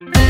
you.